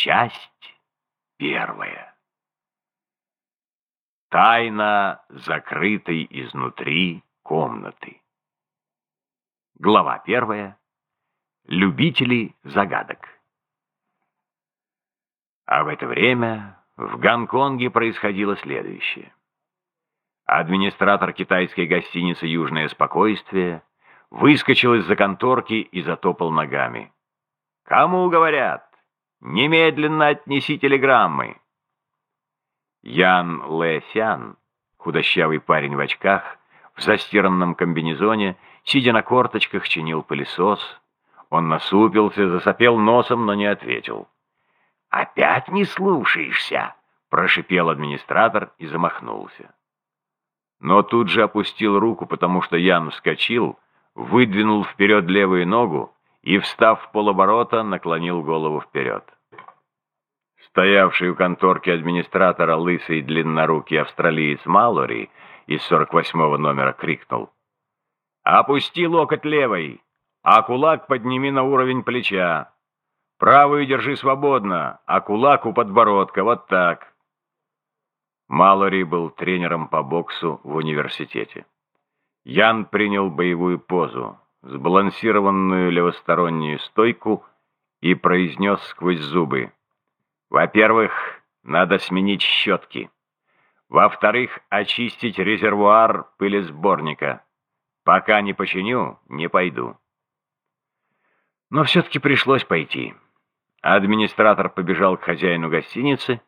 Часть первая. Тайна закрытой изнутри комнаты. Глава первая. Любители загадок. А в это время в Гонконге происходило следующее. Администратор китайской гостиницы «Южное спокойствие» выскочил из-за конторки и затопал ногами. «Кому говорят? Немедленно отнеси телеграммы!» Ян Лэсян, худощавый парень в очках, в застиранном комбинезоне, сидя на корточках, чинил пылесос. Он насупился, засопел носом, но не ответил. «Опять не слушаешься?» — прошипел администратор и замахнулся. Но тут же опустил руку, потому что Ян вскочил, выдвинул вперед левую ногу и, встав в полоборота, наклонил голову вперед. Стоявший у конторки администратора лысый длиннорукий австралиец Малори из 48-го номера крикнул. «Опусти локоть левой, а кулак подними на уровень плеча. Правую держи свободно, а кулак у подбородка, вот так». Малори был тренером по боксу в университете. Ян принял боевую позу, сбалансированную левостороннюю стойку и произнес сквозь зубы. «Во-первых, надо сменить щетки. Во-вторых, очистить резервуар пылесборника. Пока не починю, не пойду». Но все-таки пришлось пойти. Администратор побежал к хозяину гостиницы,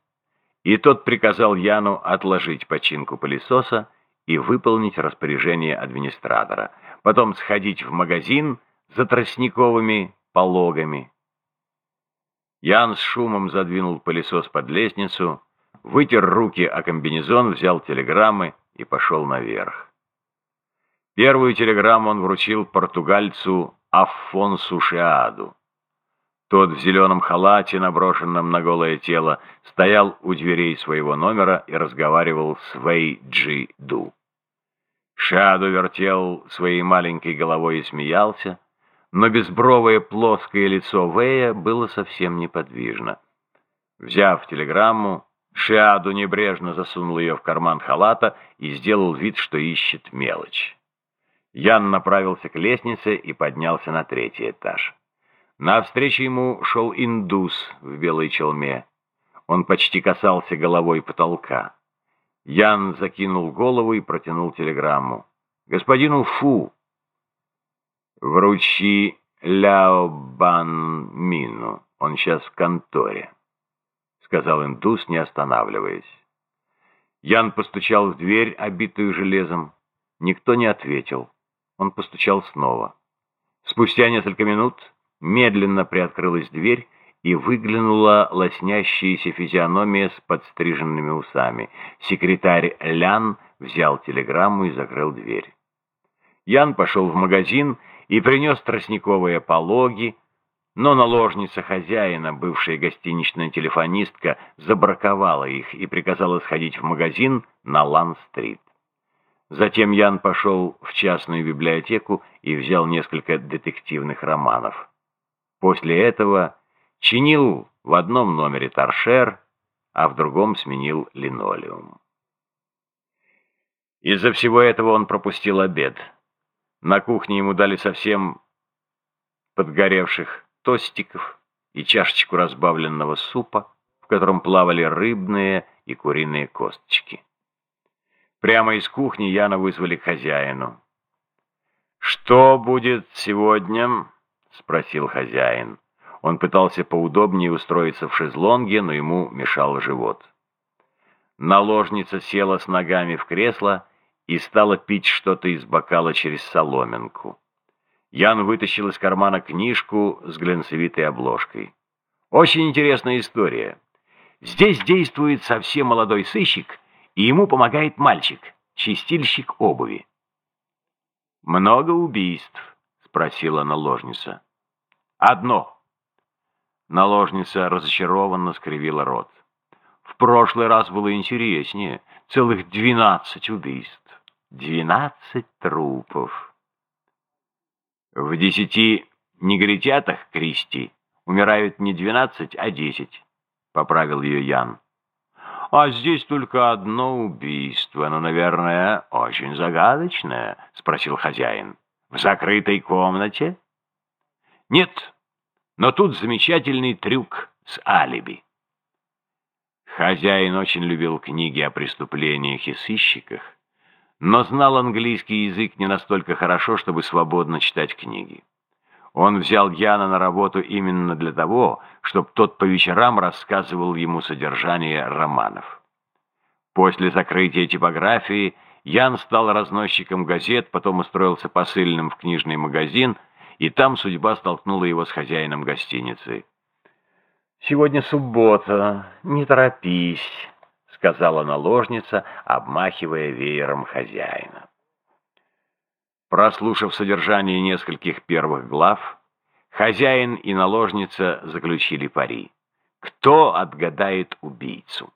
и тот приказал Яну отложить починку пылесоса и выполнить распоряжение администратора, потом сходить в магазин за тростниковыми пологами. Ян с шумом задвинул пылесос под лестницу, вытер руки о комбинезон, взял телеграммы и пошел наверх. Первую телеграмму он вручил португальцу Афонсу Шиаду. Тот в зеленом халате, наброшенном на голое тело, стоял у дверей своего номера и разговаривал с Вэй Джи Ду. Шаду вертел своей маленькой головой и смеялся, но безбровое плоское лицо Вэя было совсем неподвижно. Взяв телеграмму, Шиаду небрежно засунул ее в карман халата и сделал вид, что ищет мелочь. Ян направился к лестнице и поднялся на третий этаж. Навстречу ему шел индус в белой челме. Он почти касался головой потолка. Ян закинул голову и протянул телеграмму. «Господину Фу, вручи Ляо Бан Мину, он сейчас в конторе», — сказал индус, не останавливаясь. Ян постучал в дверь, обитую железом. Никто не ответил. Он постучал снова. Спустя несколько минут медленно приоткрылась дверь, и выглянула лоснящаяся физиономия с подстриженными усами. Секретарь Лян взял телеграмму и закрыл дверь. Ян пошел в магазин и принес тростниковые пологи, но наложница хозяина, бывшая гостиничная телефонистка, забраковала их и приказала сходить в магазин на Лан-стрит. Затем Ян пошел в частную библиотеку и взял несколько детективных романов. После этого чинил в одном номере торшер, а в другом сменил линолеум. Из-за всего этого он пропустил обед. На кухне ему дали совсем подгоревших тостиков и чашечку разбавленного супа, в котором плавали рыбные и куриные косточки. Прямо из кухни Яна вызвали к хозяину. «Что будет сегодня?» — спросил хозяин. Он пытался поудобнее устроиться в шезлонге, но ему мешал живот. Наложница села с ногами в кресло и стала пить что-то из бокала через соломинку. Ян вытащил из кармана книжку с глянцевитой обложкой. «Очень интересная история. Здесь действует совсем молодой сыщик, и ему помогает мальчик, чистильщик обуви». «Много убийств?» — спросила наложница. «Одно». Наложница разочарованно скривила рот. В прошлый раз было интереснее. Целых двенадцать убийств. Двенадцать трупов. В десяти негритятах, Кристи, умирают не двенадцать, а десять. — поправил ее Ян. «А здесь только одно убийство, но, наверное, очень загадочное», — спросил хозяин. «В закрытой комнате?» «Нет, но тут замечательный трюк с алиби». Хозяин очень любил книги о преступлениях и сыщиках, но знал английский язык не настолько хорошо, чтобы свободно читать книги. Он взял Яна на работу именно для того, чтобы тот по вечерам рассказывал ему содержание романов. После закрытия типографии Ян стал разносчиком газет, потом устроился посыльным в книжный магазин, и там судьба столкнула его с хозяином гостиницы. «Сегодня суббота, не торопись», — сказала наложница, обмахивая веером хозяина. Прослушав содержание нескольких первых глав, хозяин и наложница заключили пари. Кто отгадает убийцу?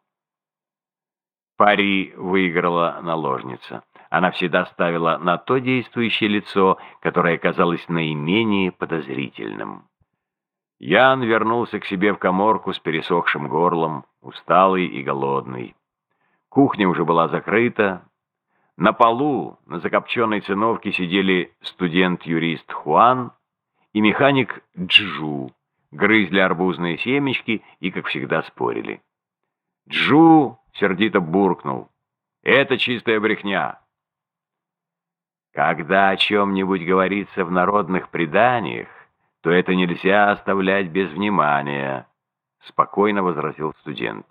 Пари выиграла наложница. Она всегда ставила на то действующее лицо, которое казалось наименее подозрительным. Ян вернулся к себе в коморку с пересохшим горлом, усталый и голодный. Кухня уже была закрыта, на полу, на закопченной циновке сидели студент-юрист Хуан и механик Джу, грызли арбузные семечки и, как всегда, спорили. Джу сердито буркнул. «Это чистая брехня!» Когда о чем-нибудь говорится в народных преданиях, то это нельзя оставлять без внимания, спокойно возразил студент.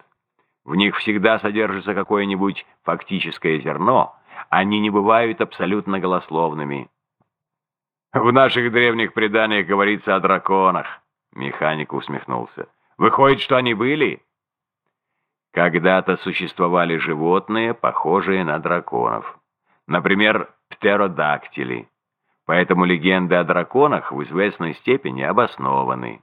В них всегда содержится какое-нибудь фактическое зерно, они не бывают абсолютно голословными. В наших древних преданиях говорится о драконах, механик усмехнулся. Выходит, что они были? Когда-то существовали животные, похожие на драконов. Например, птеродактили. Поэтому легенды о драконах в известной степени обоснованы.